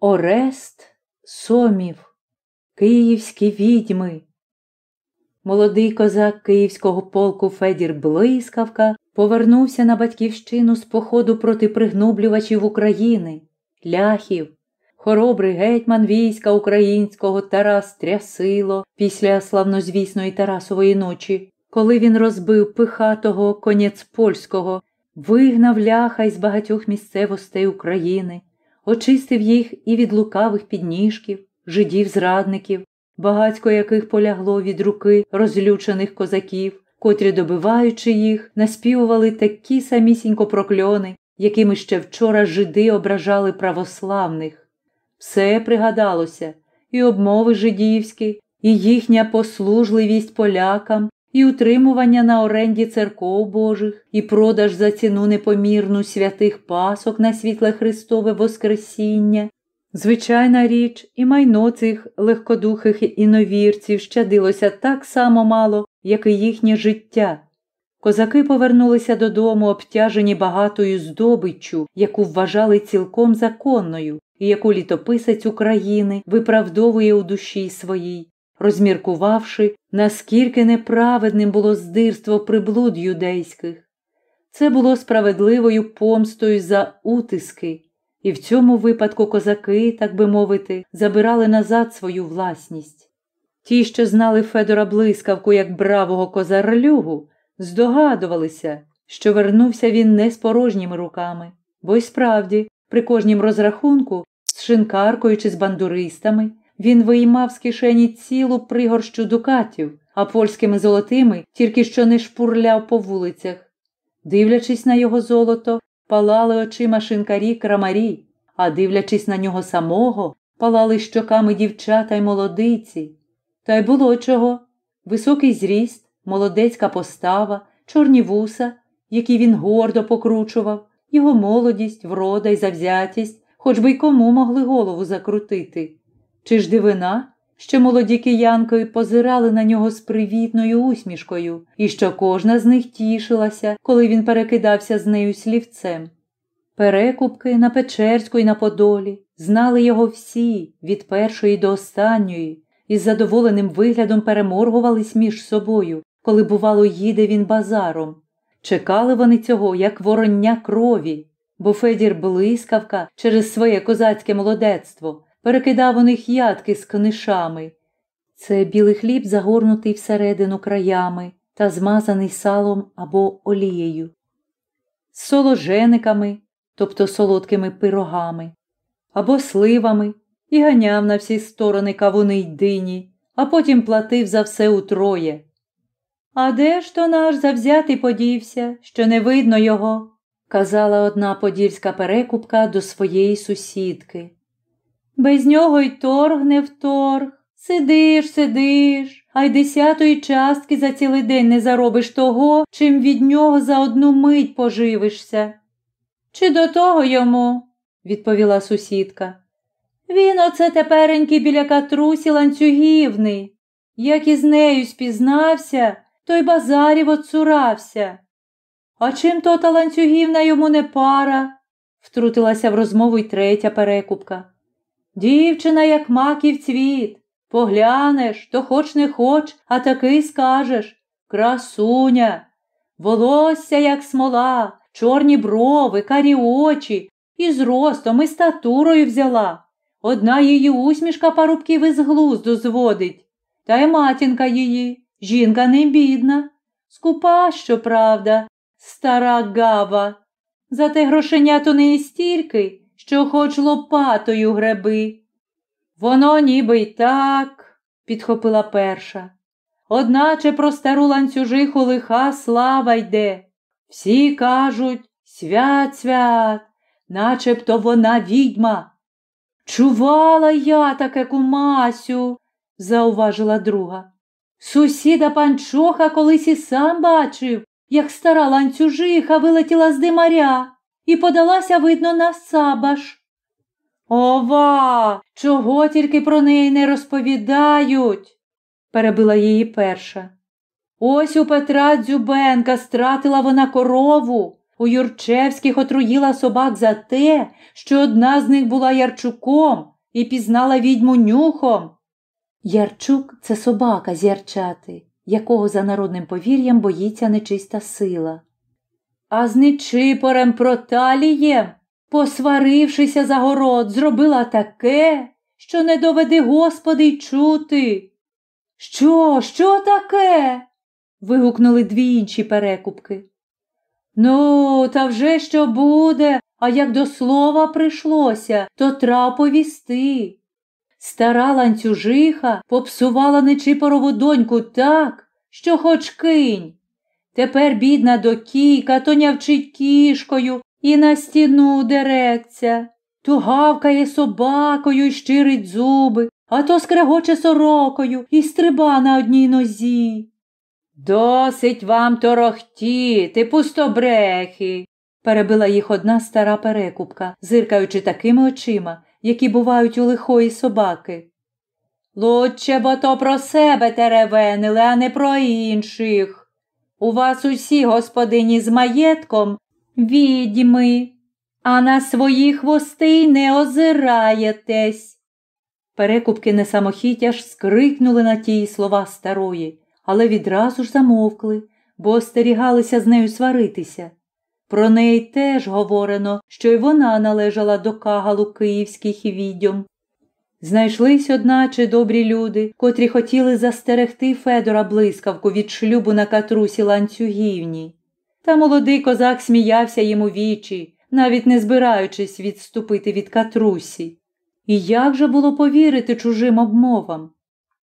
Орест Сомів, Київські відьми. Молодий козак Київського полку Федір Блискавка повернувся на батьківщину з походу проти пригнублювачів України, ляхів. Хоробрий гетьман війська українського Тарас Трясило після славнозвісної Тарасової ночі, коли він розбив пихатого конець польського, вигнав ляха із багатьох місцевостей України, очистив їх і від лукавих підніжків, жидів-зрадників, багатько яких полягло від руки розлючених козаків, котрі, добиваючи їх, наспівували такі самісінько прокльони, якими ще вчора жиди ображали православних. Все пригадалося і обмови жидівські, і їхня послужливість полякам, і утримування на оренді церков Божих, і продаж за ціну непомірну святих пасок на світле Христове Воскресіння. Звичайна річ, і майно цих легкодухих іновірців щадилося так само мало, як і їхнє життя. Козаки повернулися додому, обтяжені багатою здобиччю, яку вважали цілком законною, і яку літописець України виправдовує у душі своїй, розміркувавши, наскільки неправедним було здирство приблуд юдейських. Це було справедливою помстою за утиски, і в цьому випадку козаки, так би мовити, забирали назад свою власність. Ті, що знали Федора блискавку як бравого козарлюгу, здогадувалися, що вернувся він не з порожніми руками, бо й справді, при кожнім розрахунку, з шинкаркою чи з бандуристами, він виймав з кишені цілу пригорщу дукатів, а польськими золотими тільки що не шпурляв по вулицях. Дивлячись на його золото, палали очима шинкарі крамарі, а дивлячись на нього самого, палали щоками дівчата й молодиці. Та й було чого. Високий зріст, молодецька постава, чорні вуса, які він гордо покручував, його молодість, врода й завзятість, хоч би й кому могли голову закрутити. Чи ж дивина, що молоді киянки позирали на нього з привітною усмішкою, і що кожна з них тішилася, коли він перекидався з нею слівцем. Перекупки на Печерську і на Подолі знали його всі, від першої до останньої, і з задоволеним виглядом переморгувались між собою, коли, бувало, їде він базаром. Чекали вони цього, як вороння крові, бо Федір блискавка через своє козацьке молодецтво перекидав у них ядки з книшами. Це білий хліб, загорнутий всередину краями та змазаний салом або олією, з соложениками, тобто солодкими пирогами, або сливами, і ганяв на всі сторони кавуни й дині, а потім платив за все утроє. А де ж то наш завзятий подівся, що не видно його? казала одна подільська перекупка до своєї сусідки. Без нього й торг не вторг. Сидиш, сидиш, а й десятої частки за цілий день не заробиш того, чим від нього за одну мить поживишся. Чи до того йому? відповіла сусідка. Він оце теперенький біля катрусі ланцюгівний. Як із нею спізнався, той базарів отцурався. А чим то та ланцюгівна йому не пара? втрутилася в розмову й третя перекупка. Дівчина, як маків цвіт, поглянеш, то хоч не хоч, а такий скажеш. Красуня, волосся, як смола, чорні брови, карі очі, і зростом, і статурою взяла. Одна її усмішка парубків із глузду зводить, та й матінка її, жінка не бідна, скупа, щоправда, стара гава. Зате грошенят у неї стільки що хоч лопатою греби. Воно ніби й так, підхопила перша. Одначе про стару ланцюжиху лиха слава йде. Всі кажуть свят свят, начебто вона відьма. Чувала я таке кумасю, зауважила друга. Сусіда панчоха колись і сам бачив, як стара ланцюжиха вилетіла з димаря і подалася, видно, на сабаш. Ова, чого тільки про неї не розповідають, перебила її перша. Ось у Петра Дзюбенка стратила вона корову, у Юрчевських отруїла собак за те, що одна з них була Ярчуком і пізнала відьму нюхом. Ярчук це собака з ярчати, якого за народним повір'ям боїться нечиста сила. А з Нечипорем Проталієм, посварившися за город, зробила таке, що не доведи Господи й чути. Що, що таке? вигукнули дві інші перекупки. Ну, та вже що буде, а як до слова прийшлося, то трав повісти. Стара ланцюжиха попсувала Нечипорову доньку так, що хоч кинь. Тепер бідна докійка то нявчить кішкою і на стіну дереться, то гавкає собакою і щирить зуби, а то скрегоче сорокою і стриба на одній нозі. Досить вам торохтіти, пустобрехи, перебила їх одна стара перекупка, зиркаючи такими очима, які бувають у лихої собаки. Лучше бо то про себе теревенили, а не про інших. У вас усі господині з маєтком відьми, а на свої хвости не озираєтесь. Перекупки несамохітя ж скрикнули на ті слова старої, але відразу ж замовкли, бо остерігалися з нею сваритися. Про неї теж говорено, що й вона належала до кагалу київських відьом. Знайшлись, одначе, добрі люди, котрі хотіли застерегти Федора блискавку від шлюбу на катрусі ланцюгівні. Та молодий козак сміявся йому вічі, навіть не збираючись відступити від катрусі. І як же було повірити чужим обмовам?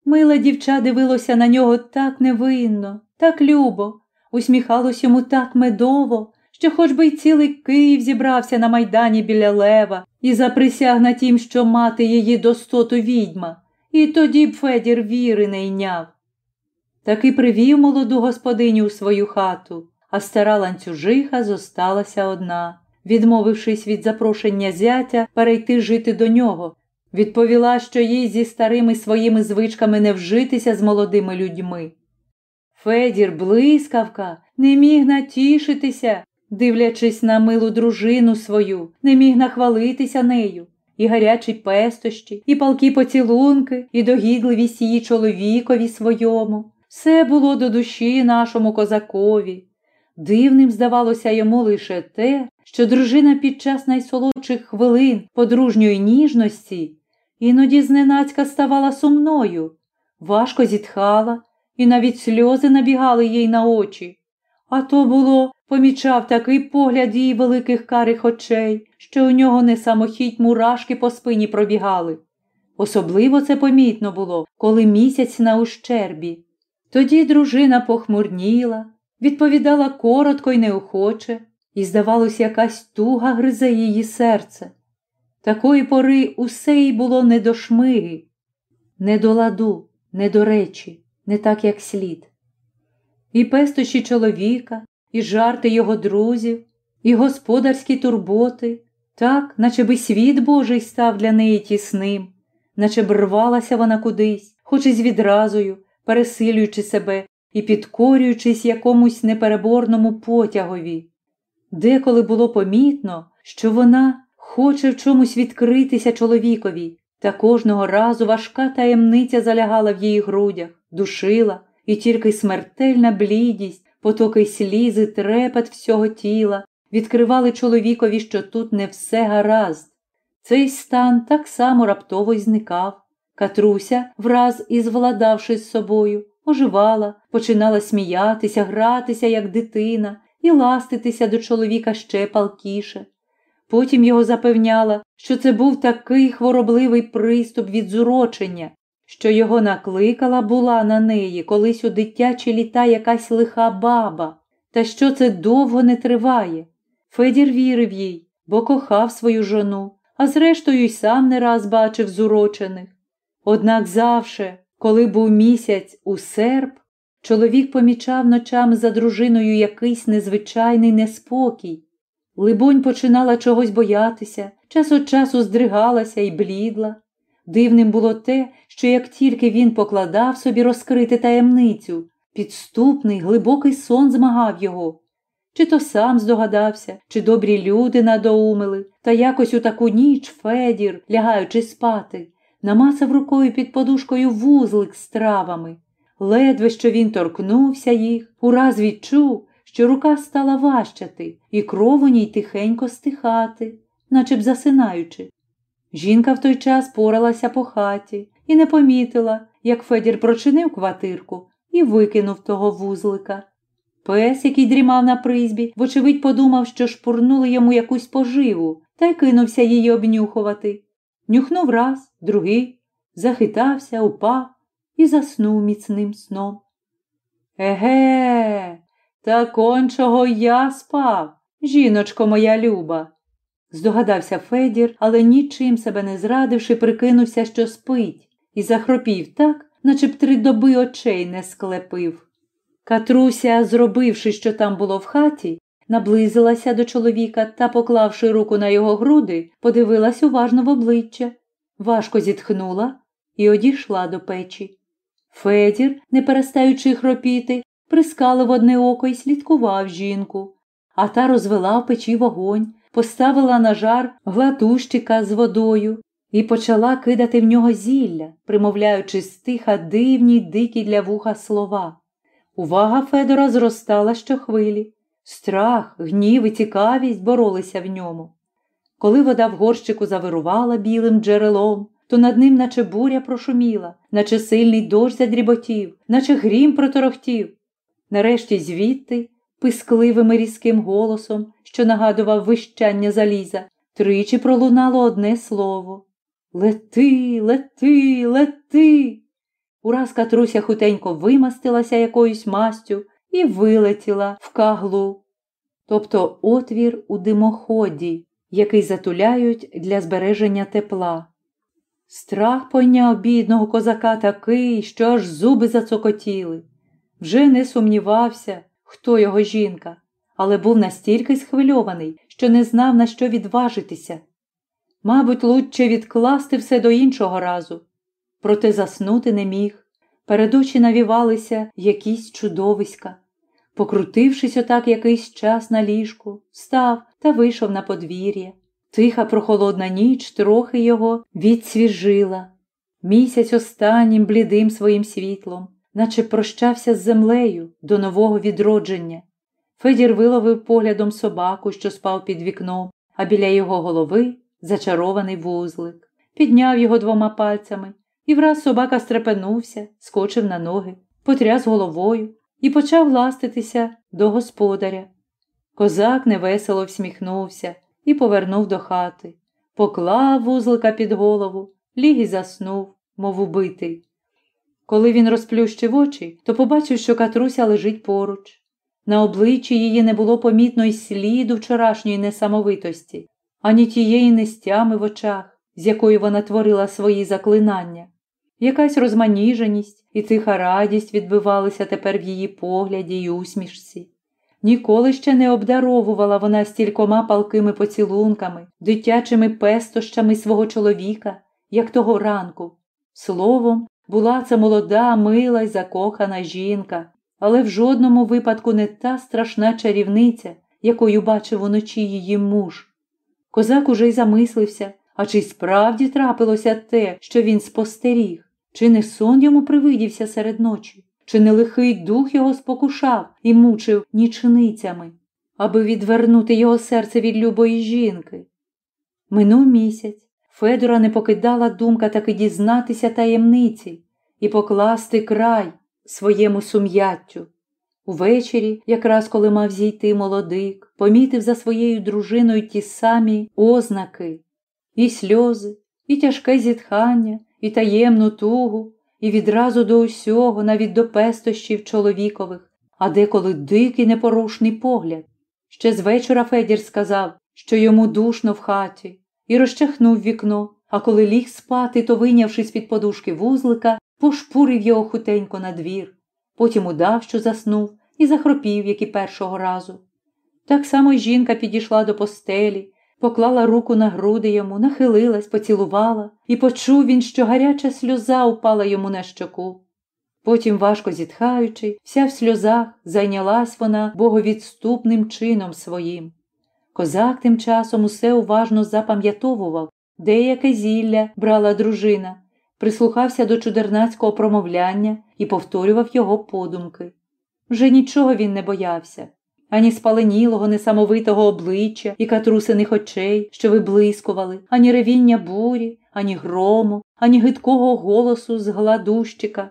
Миле дівча дивилося на нього так невинно, так любо, усміхалось йому так медово, що хоч би й цілий Київ зібрався на майдані біля лева і заприсяг на тім, що мати її достоту відьма, і тоді б Федір віри не йняв. Таки привів молоду господиню у свою хату, а стара ланцюжиха зосталася одна, відмовившись від запрошення зятя перейти жити до нього. Відповіла, що їй зі старими своїми звичками не вжитися з молодими людьми. Федір блискавка не міг натішитися, дивлячись на милу дружину свою, не міг нахвалитися нею, і гарячі пестощі, і палкі поцілунки, і догідливість її чоловікові своєму. Все було до душі нашому козакові. Дивним здавалося йому лише те, що дружина під час найсолодших хвилин подружньої ніжності іноді зненацька ставала сумною, важко зітхала, і навіть сльози набігали їй на очі. А то було, помічав такий погляд її великих карих очей, що у нього не самохіть мурашки по спині пробігали. Особливо це помітно було, коли місяць на ущербі. Тоді дружина похмурніла, відповідала коротко й неохоче, і, здавалось, якась туга гризе її серце. Такої пори усе їй було не до шмиги, не до ладу, не до речі, не так, як слід. І пестощі чоловіка, і жарти його друзів, і господарські турботи, так, наче би світ Божий став для неї тісним, наче б рвалася вона кудись, хоч і з відразою, пересилюючи себе і підкорюючись якомусь непереборному потягові. Деколи було помітно, що вона хоче в чомусь відкритися чоловікові, та кожного разу важка таємниця залягала в її грудях, душила, і тільки смертельна блідість, потоки слізи, трепет всього тіла відкривали чоловікові, що тут не все гаразд. Цей стан так само раптово й зникав. Катруся, враз і звладавши з собою, оживала, починала сміятися, гратися, як дитина, і ластитися до чоловіка ще палкіше. Потім його запевняла, що це був такий хворобливий приступ від зурочення, що його накликала була на неї колись у дитячі літа якась лиха баба, та що це довго не триває. Федір вірив їй, бо кохав свою жону, а зрештою й сам не раз бачив зурочених. Однак завше, коли був місяць у серп, чоловік помічав ночами за дружиною якийсь незвичайний неспокій. Либонь починала чогось боятися, час від часу здригалася і блідла. Дивним було те, що як тільки він покладав собі розкрити таємницю, підступний, глибокий сон змагав його. Чи то сам здогадався, чи добрі люди надоумили, та якось у таку ніч Федір, лягаючи спати, намацав рукою під подушкою вузлик з травами. Ледве що він торкнувся їх, ураз відчув, що рука стала важчати, і кров у ній тихенько стихати, наче б засинаючи. Жінка в той час поралася по хаті і не помітила, як Федір прочинив квартирку і викинув того вузлика. Пес, який дрімав на призбі, вочевидь подумав, що шпурнули йому якусь поживу, та й кинувся її обнюхувати. Нюхнув раз, другий, захитався, упав і заснув міцним сном. Еге, та кончого я спав, жіночко моя люба. Здогадався Федір, але нічим себе не зрадивши, прикинувся, що спить, і захропів так, наче б три доби очей не склепив. Катруся, зробивши, що там було в хаті, наблизилася до чоловіка та, поклавши руку на його груди, подивилась уважно в обличчя, важко зітхнула і одійшла до печі. Федір, не перестаючи хропіти, прискалив одне око і слідкував жінку, а та розвела в печі вогонь, поставила на жар глатущика з водою і почала кидати в нього зілля, примовляючи стиха дивні й дикі для вуха слова. Увага Федора зростала щохвилі. Страх, гнів і цікавість боролися в ньому. Коли вода в горщику завирувала білим джерелом, то над ним, наче буря прошуміла, наче сильний дощ задріботів, наче грім проторохтів. Нарешті звідти, пискливим і різким голосом, що нагадував вищання заліза, тричі пролунало одне слово Лети, лети, лети. Ураз Катруся хутенько вимастилася якоюсь мастю і вилетіла в каглу, тобто отвір у димоході, який затуляють для збереження тепла. Страх пойняв бідного козака такий, що аж зуби зацокотіли. Вже не сумнівався, хто його жінка, але був настільки схвильований, що не знав, на що відважитися. Мабуть, лучче відкласти все до іншого разу, проте заснути не міг. Перед очі навівалися якісь чудовиська. Покрутившись отак якийсь час на ліжку, встав та вийшов на подвір'я. Тиха прохолодна ніч трохи його відсвіжила. Місяць останнім блідим своїм світлом, наче прощався з землею до нового відродження. Федір виловив поглядом собаку, що спав під вікном, а біля його голови зачарований вузлик. Підняв його двома пальцями, і враз собака стрепенувся, скочив на ноги, потряс головою і почав ластитися до господаря. Козак невесело всміхнувся і повернув до хати, поклав вузлика під голову, ліг і заснув, мов убитий. Коли він розплющив очі, то побачив, що Катруся лежить поруч. На обличчі її не було помітно й сліду вчорашньої несамовитості, ані тієї нестями в очах, з якою вона творила свої заклинання. Якась розманіженість і тиха радість відбивалися тепер в її погляді й усмішці. Ніколи ще не обдаровувала вона стількома палкими поцілунками, дитячими пестощами свого чоловіка, як того ранку. Словом, була це молода, мила й закохана жінка, але в жодному випадку не та страшна чарівниця, якою бачив уночі її муж. Козак уже й замислився, а чи справді трапилося те, що він спостеріг, чи не сон йому привидівся серед ночі? Чи не лихий дух його спокушав і мучив нічницями, аби відвернути його серце від любої жінки? Минув місяць. Федора не покидала думка таки дізнатися таємниці і покласти край своєму сум'яттю. Увечері, якраз коли мав зійти молодик, помітив за своєю дружиною ті самі ознаки, і сльози, і тяжке зітхання, і таємну тугу, і відразу до усього, навіть до пестощів чоловікових, а деколи дикий непорушний погляд. Ще з вечора Федір сказав, що йому душно в хаті, і розчахнув вікно, а коли ліг спати, то, вийнявши з під подушки вузлика, пошпурив його хутенько на двір. Потім удав, що заснув, і захропів, як і першого разу. Так само й жінка підійшла до постелі, поклала руку на груди йому, нахилилась, поцілувала, і почув він, що гаряча сльоза упала йому на щоку. Потім, важко зітхаючи, вся в сльозах зайнялась вона боговідступним чином своїм. Козак тим часом усе уважно запам'ятовував, деяке зілля брала дружина, прислухався до чудернацького промовляння і повторював його подумки. Вже нічого він не боявся ані спаленілого, несамовитого обличчя і катрусиних очей, що виблискували, ані ревіння бурі, ані грому, ані гидкого голосу з гладущика.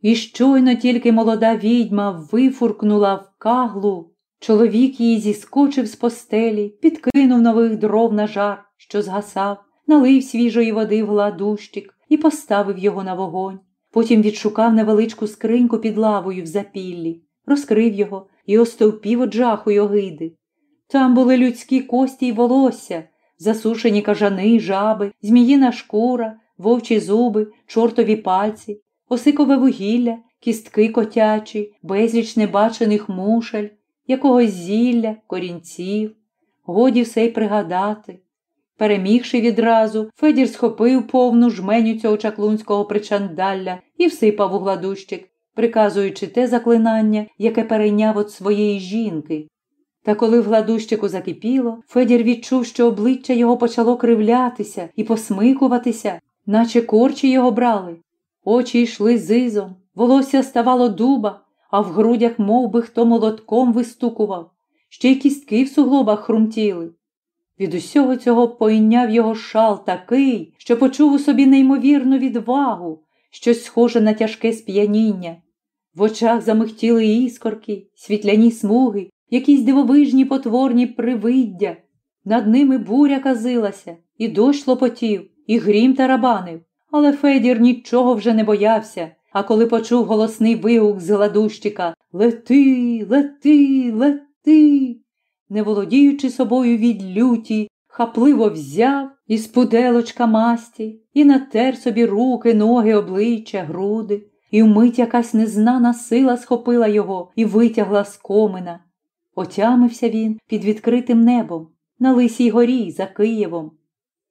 І щойно тільки молода відьма вифуркнула в каглу. Чоловік її зіскочив з постелі, підкинув нових дров на жар, що згасав, налив свіжої води в гладущик і поставив його на вогонь. Потім відшукав невеличку скриньку під лавою в запіллі, розкрив його і остовпів од жаху й огиди. Там були людські кості й волосся, засушені кажани, жаби, зміїна шкура, вовчі зуби, чортові пальці, осикове вугілля, кістки котячі, безліч небачених мушель, якогось зілля, корінців. Годі все й пригадати. Перемігши відразу, Федір схопив повну жменю цього чаклунського причандалля і всипав у гладущик, приказуючи те заклинання, яке перейняв від своєї жінки. Та коли в гладущику закипіло, Федір відчув, що обличчя його почало кривлятися і посмикуватися, наче корчі його брали. Очі йшли зизом, волосся ставало дуба, а в грудях мов би, хто молотком вистукував, ще й кістки в суглобах хрумтіли. Від усього цього пойняв його шал такий, що почув у собі неймовірну відвагу, щось схоже на тяжке сп'яніння. В очах замихтіли іскорки, світляні смуги, якісь дивовижні потворні привиддя. Над ними буря казилася, і дощ лопотів, і грім тарабанив. Але Федір нічого вже не боявся, а коли почув голосний вигук з гладущика Лети, лети, лети, не володіючи собою від люті, хапливо взяв із пуделочка масті і натер собі руки, ноги, обличчя, груди, і вмить якась незнана сила схопила його і витягла з комина. Отямився він під відкритим небом, на лисій горі за Києвом.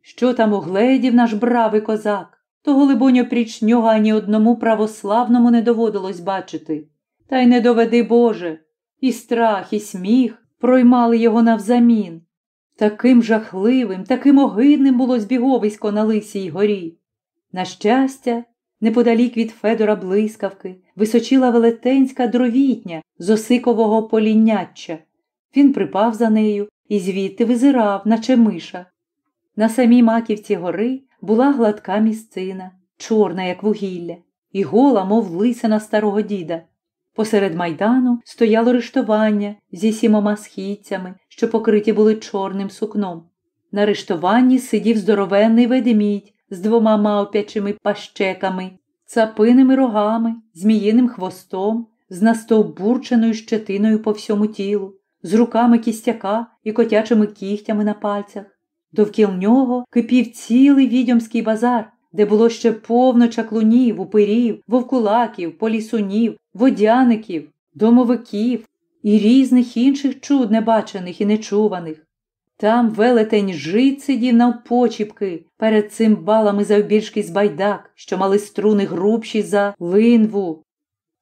Що там угледів наш бравий козак? Того, либоньо, пріч нього ані одному православному не доводилось бачити. Та й не доведи Боже, і страх, і сміх проймали його навзамін. Таким жахливим, таким огидним було збіговисько на Лисій горі. На щастя, неподалік від Федора блискавки, височила велетенська дровітня з осикового полінняччя. Він припав за нею і звідти визирав, наче миша. На самій маківці гори була гладка місцина, чорна, як вугілля, і гола, мов лисина старого діда. Посеред майдану стояло рештування зі сімома східцями, що покриті були чорним сукном. На рештуванні сидів здоровенний ведмідь з двома мавпячими пащеками, цапиними рогами, зміїним хвостом, з настовбурченою щетиною по всьому тілу, з руками кістяка і котячими кігтями на пальцях. Довкіл нього кипів цілий відьомський базар, де було ще повно чаклунів, упирів, вовкулаків, полісунів, водяників, домовиків і різних інших чуд небачених і нечуваних. Там велетень жит сидів навпочіпки перед цим балами завбільшки з байдак, що мали струни грубші за линву.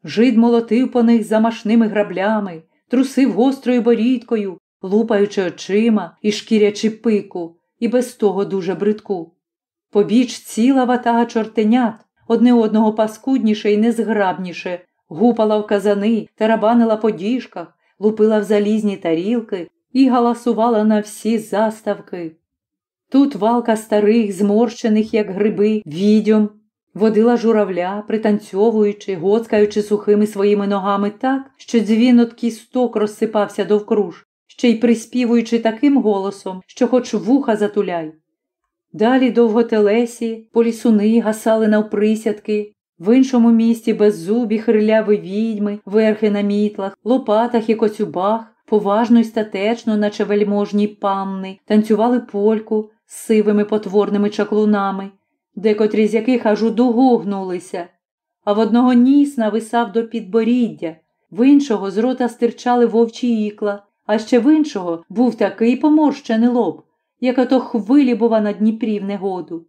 Жид молотив по них замашними граблями, трусив гострою борідкою, лупаючи очима і шкірячи пику, і без того дуже бридку. Побіч ціла ватага чортенят, одне одного паскудніше і незграбніше, гупала в казани, тарабанила по діжках, лупила в залізні тарілки і галасувала на всі заставки. Тут валка старих, зморщених, як гриби, відьом, водила журавля, пританцьовуючи, гоцкаючи сухими своїми ногами так, що дзвін от кісток розсипався довкруж, ще й приспівуючи таким голосом, що хоч вуха затуляй. Далі довготелесі, полісуни гасали навприсядки, в іншому місті беззубі хриляві відьми, верхи на мітлах, лопатах і коцюбах, поважно й статечно, наче вельможні панни, танцювали польку з сивими потворними чаклунами, декотрі з яких аж у дугу гнулися, а в одного ніс нависав до підборіддя, в іншого з рота стирчали вовчі ікла, а ще в іншого був такий поморщений лоб, як ото хвилі, бува, на Дніпрі в негоду.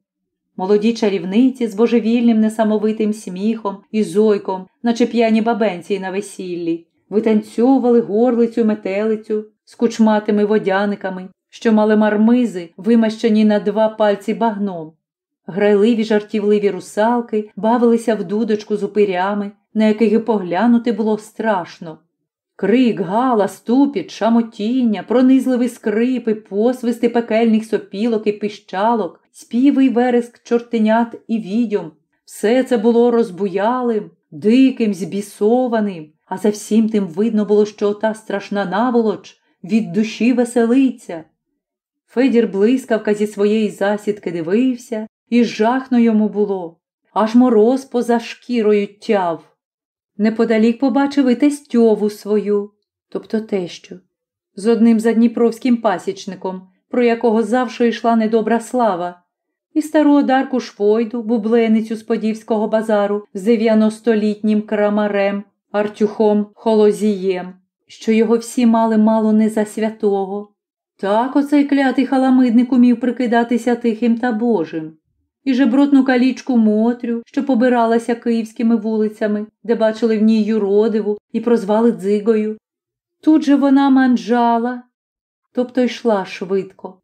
молоді чарівниці з божевільним несамовитим сміхом і зойком, наче п'яні бабенці на весіллі, витанцьовували горлицю метелицю з кучматими водяниками, що мали мармизи, вимащені на два пальці багном. Грайливі жартівливі русалки бавилися в дудочку з упирями, на яких і поглянути було страшно. Крик, гала, ступіт, шамотіння, пронизливі скрипи, посвисти пекельних сопілок і пищалок, співи вереск чортенят і відьом. Все це було розбуялим, диким, збісованим, а за всім тим видно було, що та страшна наволоч від душі веселиться. Федір блискавка зі своєї засідки дивився, і жахно йому було, аж мороз поза шкірою тяв. Неподалік побачив і тестьову свою, тобто тещу, з одним задніпровським пасічником, про якого завжди йшла недобра слава, і стару одарку Швойду, бубленицю з Подівського базару з дев'яностолітнім крамарем, Артюхом Холозієм, що його всі мали мало не за святого. Так оцей клятий халамидник умів прикидатися тихим та божим і жебротну калічку Мотрю, що побиралася київськими вулицями, де бачили в ній юродиву і прозвали дзигою. Тут же вона манджала, тобто йшла швидко,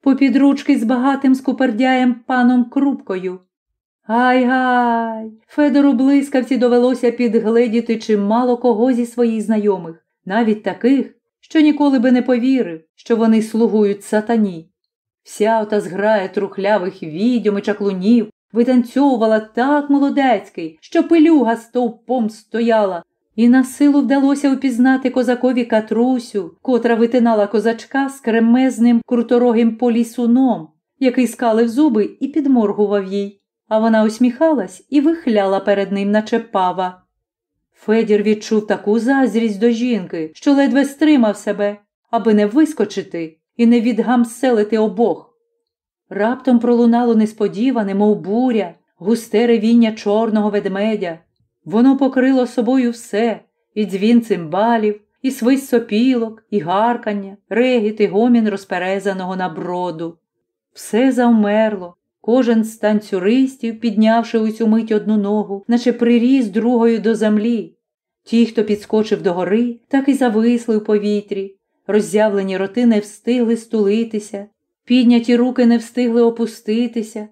попід ручки з багатим скупердяєм паном Крупкою. Гай гай, Федору блискавці довелося підгледіти чимало кого зі своїх знайомих, навіть таких, що ніколи би не повірив, що вони слугують сатані. Вся ота зграя трухлявих відьом і чаклунів витанцьовувала так молодецький, що пилюга стовпом стояла, і на силу вдалося упізнати козакові катрусю, котра витинала козачка з кремезним круторогим полісуном, який скалив зуби і підморгував їй, а вона усміхалась і вихляла перед ним, наче пава. Федір відчув таку зазрість до жінки, що ледве стримав себе, аби не вискочити і не відгамселити обох. Раптом пролунало несподіване, мов буря, густе ревіння чорного ведмедя. Воно покрило собою все і дзвін цимбалів, і свист сопілок, і гаркання, регіт і гомін розперезаного на броду. Все завмерло, кожен з танцюристів, піднявши у цю мить одну ногу, наче приріс другою до землі. Ті, хто підскочив до гори, так і зависли в повітрі, роззявлені роти не встигли стулитися, підняті руки не встигли опуститися.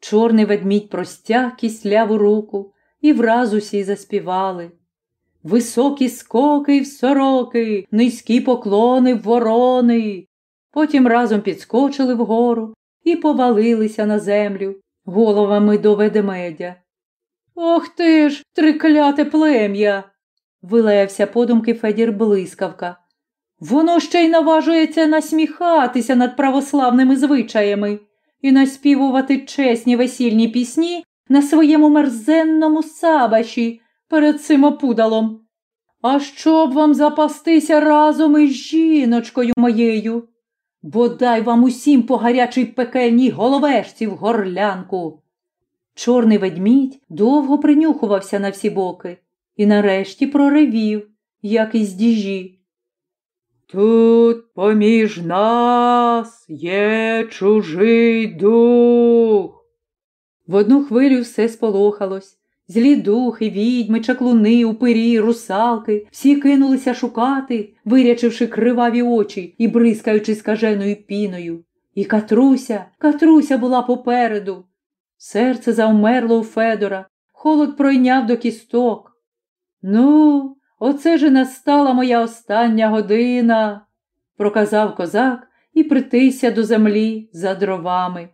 Чорний ведмідь простяг кисляву руку, і враз усі заспівали. Високі скоки в сороки, низькі поклони в ворони. Потім разом підскочили вгору і повалилися на землю головами до ведмедя. Ох ти ж, трикляте плем'я! вилаявся подумки Федір блискавка. Воно ще й наважується насміхатися над православними звичаями і наспівувати чесні весільні пісні на своєму мерзенному сабаші перед цим опудалом. А щоб вам запастися разом із жіночкою моєю, бодай вам усім по гарячій пекельній головешці в горлянку. Чорний ведмідь довго принюхувався на всі боки і нарешті проривів, як із діжі. Тут поміж нас є чужий дух. В одну хвилю все сполохалось. Злі духи, відьми, чаклуни, упирі, русалки, всі кинулися шукати, вирячивши криваві очі і бризкаючи скаженою піною. І катруся, катруся була попереду. Серце завмерло у Федора, холод пройняв до кісток. Ну, Оце ж настала моя остання година, проказав козак і притися до землі за дровами.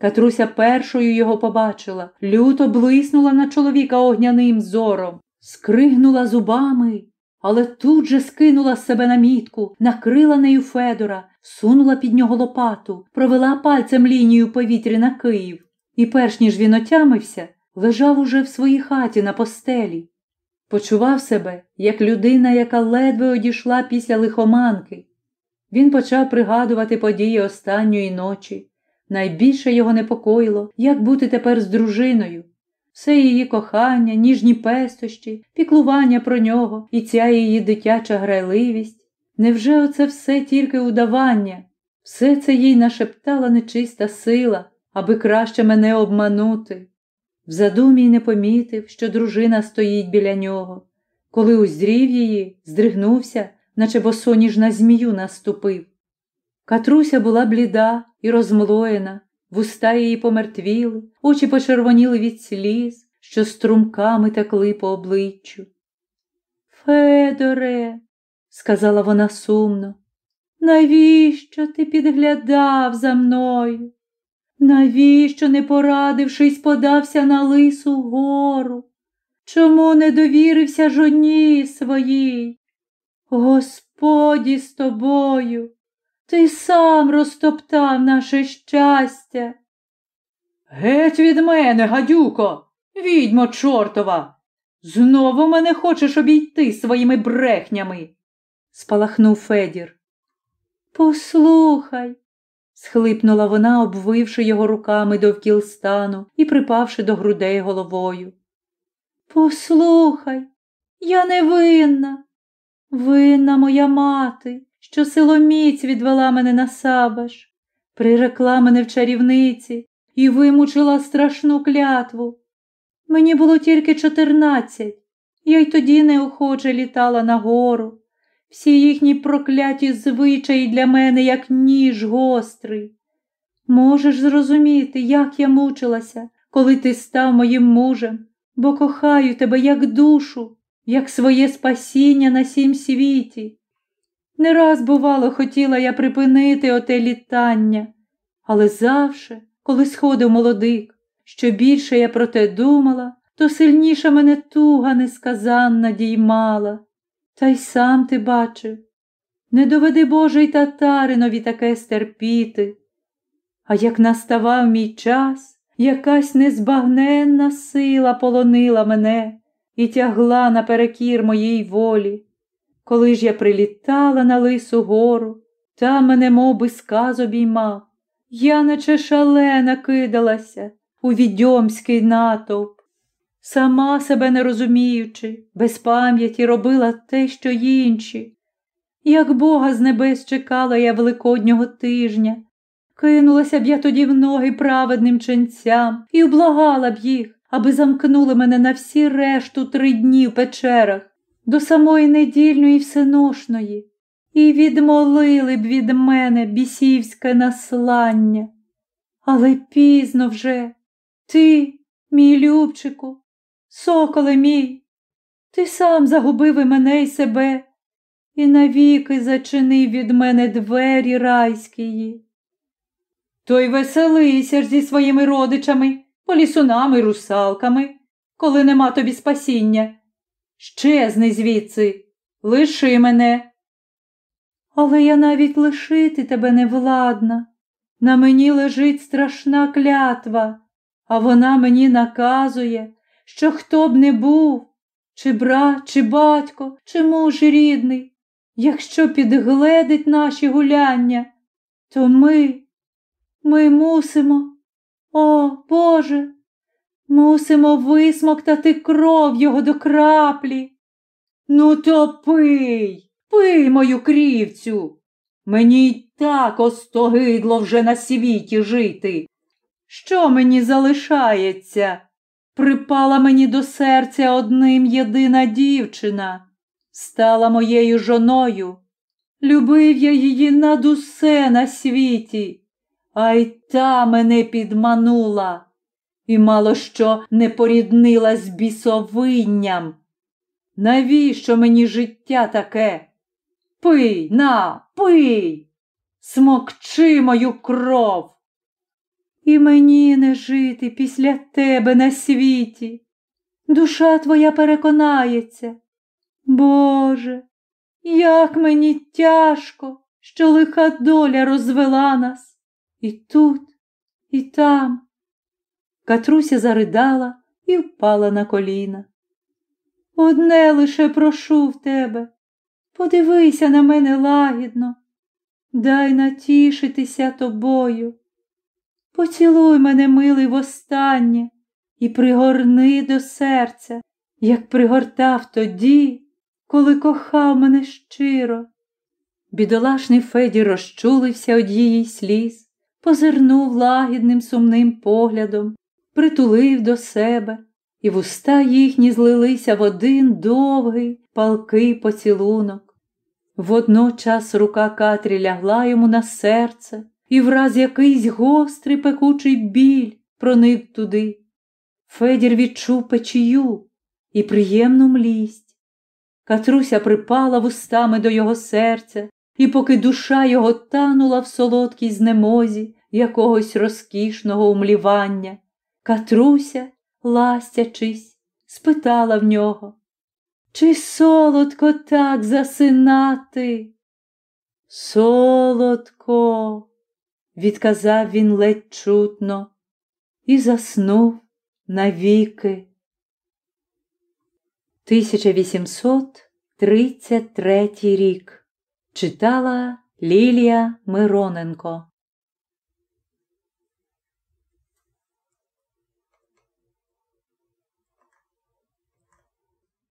Катруся першою його побачила, люто блиснула на чоловіка огняним зором, скригнула зубами, але тут же скинула з себе на мітку, накрила нею Федора, сунула під нього лопату, провела пальцем лінію повітря на Київ і, перш ніж він отямився, лежав уже в своїй хаті на постелі. Почував себе, як людина, яка ледве одійшла після лихоманки. Він почав пригадувати події останньої ночі. Найбільше його непокоїло, як бути тепер з дружиною. Все її кохання, ніжні пестощі, піклування про нього і ця її дитяча грайливість. Невже оце все тільки удавання? Все це їй нашептала нечиста сила, аби краще мене обманути. В задумі й не помітив, що дружина стоїть біля нього. Коли уздрів її, здригнувся, наче босоніж на змію наступив. Катруся була бліда і розмлоєна, вуста її помертвіли, очі почервоніли від сліз, що струмками текли по обличчю. Федоре, сказала вона сумно, навіщо ти підглядав за мною? Навіщо, не порадившись, подався на лису гору? Чому не довірився жоні своїй? Господі з тобою, ти сам розтоптав наше щастя. Геть від мене, гадюко, відьмо чортова. Знову мене хочеш обійти своїми брехнями, спалахнув Федір. Послухай, схлипнула вона, обвивши його руками довкіл стану і припавши до грудей головою. Послухай, я не винна. Винна моя мати, що силоміць відвела мене на сабаш, прирекла мене в чарівниці і вимучила страшну клятву. Мені було тільки чотирнадцять, я й тоді неохоче літала на гору. Всі їхні прокляті звичаї для мене, як ніж гострий. Можеш зрозуміти, як я мучилася, коли ти став моїм мужем, бо кохаю тебе як душу, як своє спасіння на сім світі. Не раз, бувало, хотіла я припинити оте літання, але завше, коли сходив молодик, що більше я про те думала, то сильніше мене туга несказанна діймала. Та й сам ти бачив, не доведи Боже й татаринові таке стерпіти. А як наставав мій час, якась незбагненна сила полонила мене і тягла наперекір моїй волі. Коли ж я прилітала на лису гору, та мене мов би, сказ обіймав, я наче шалена кидалася у відьомський натовп. Сама себе не розуміючи, без пам'яті робила те, що інші. Як Бога з небес чекала я великоднього тижня, кинулася б я тоді в ноги праведним ченцям і облагала б їх, аби замкнули мене на всі решту три дні в печерах до самої недільної всеношної, і відмолили б від мене бісівське наслання. Але пізно вже ти, мій Любчику, соколе мій, ти сам загубив і мене й себе, і навіки зачинив від мене двері райськії. То й веселися ж зі своїми родичами, полісунами, русалками, коли нема тобі спасіння. Щезни звідси, лиши мене. Але я навіть лишити тебе не владна. На мені лежить страшна клятва, а вона мені наказує, що хто б не був, чи брат, чи батько, чи муж рідний, якщо підгледить наші гуляння, то ми, ми мусимо, о Боже, мусимо висмоктати кров його до краплі. Ну, то пий, пий мою крівцю. Мені й так остогидло вже на світі жити. Що мені залишається? Припала мені до серця одним єдина дівчина, стала моєю жоною. Любив я її над усе на світі, а й та мене підманула і мало що не поріднила з бісовинням. Навіщо мені життя таке? Пий на, пий, смокчи мою кров. І мені не жити після тебе на світі. Душа твоя переконається. Боже, як мені тяжко, що лиха доля розвела нас і тут, і там. Катруся заридала і впала на коліна. Одне лише прошу в тебе, подивися на мене лагідно, дай натішитися тобою. Поцілуй мене, милий, востаннє, і пригорни до серця, як пригортав тоді, коли кохав мене щиро. Бідолашний Феді розчулився од її сліз, позирнув лагідним сумним поглядом, притулив до себе, і вуста їхні злилися в один довгий, палкий поцілунок. Водночас рука Катрі лягла йому на серце, і враз якийсь гострий пекучий біль проник туди. Федір відчув печію і приємну млість. Катруся припала вустами до його серця, і поки душа його танула в солодкій знемозі якогось розкішного умлівання, Катруся, ластячись, спитала в нього, чи солодко так засинати? Солодко, відказав він ледь чутно і заснув навіки. 1833 рік читала Лілія Мироненко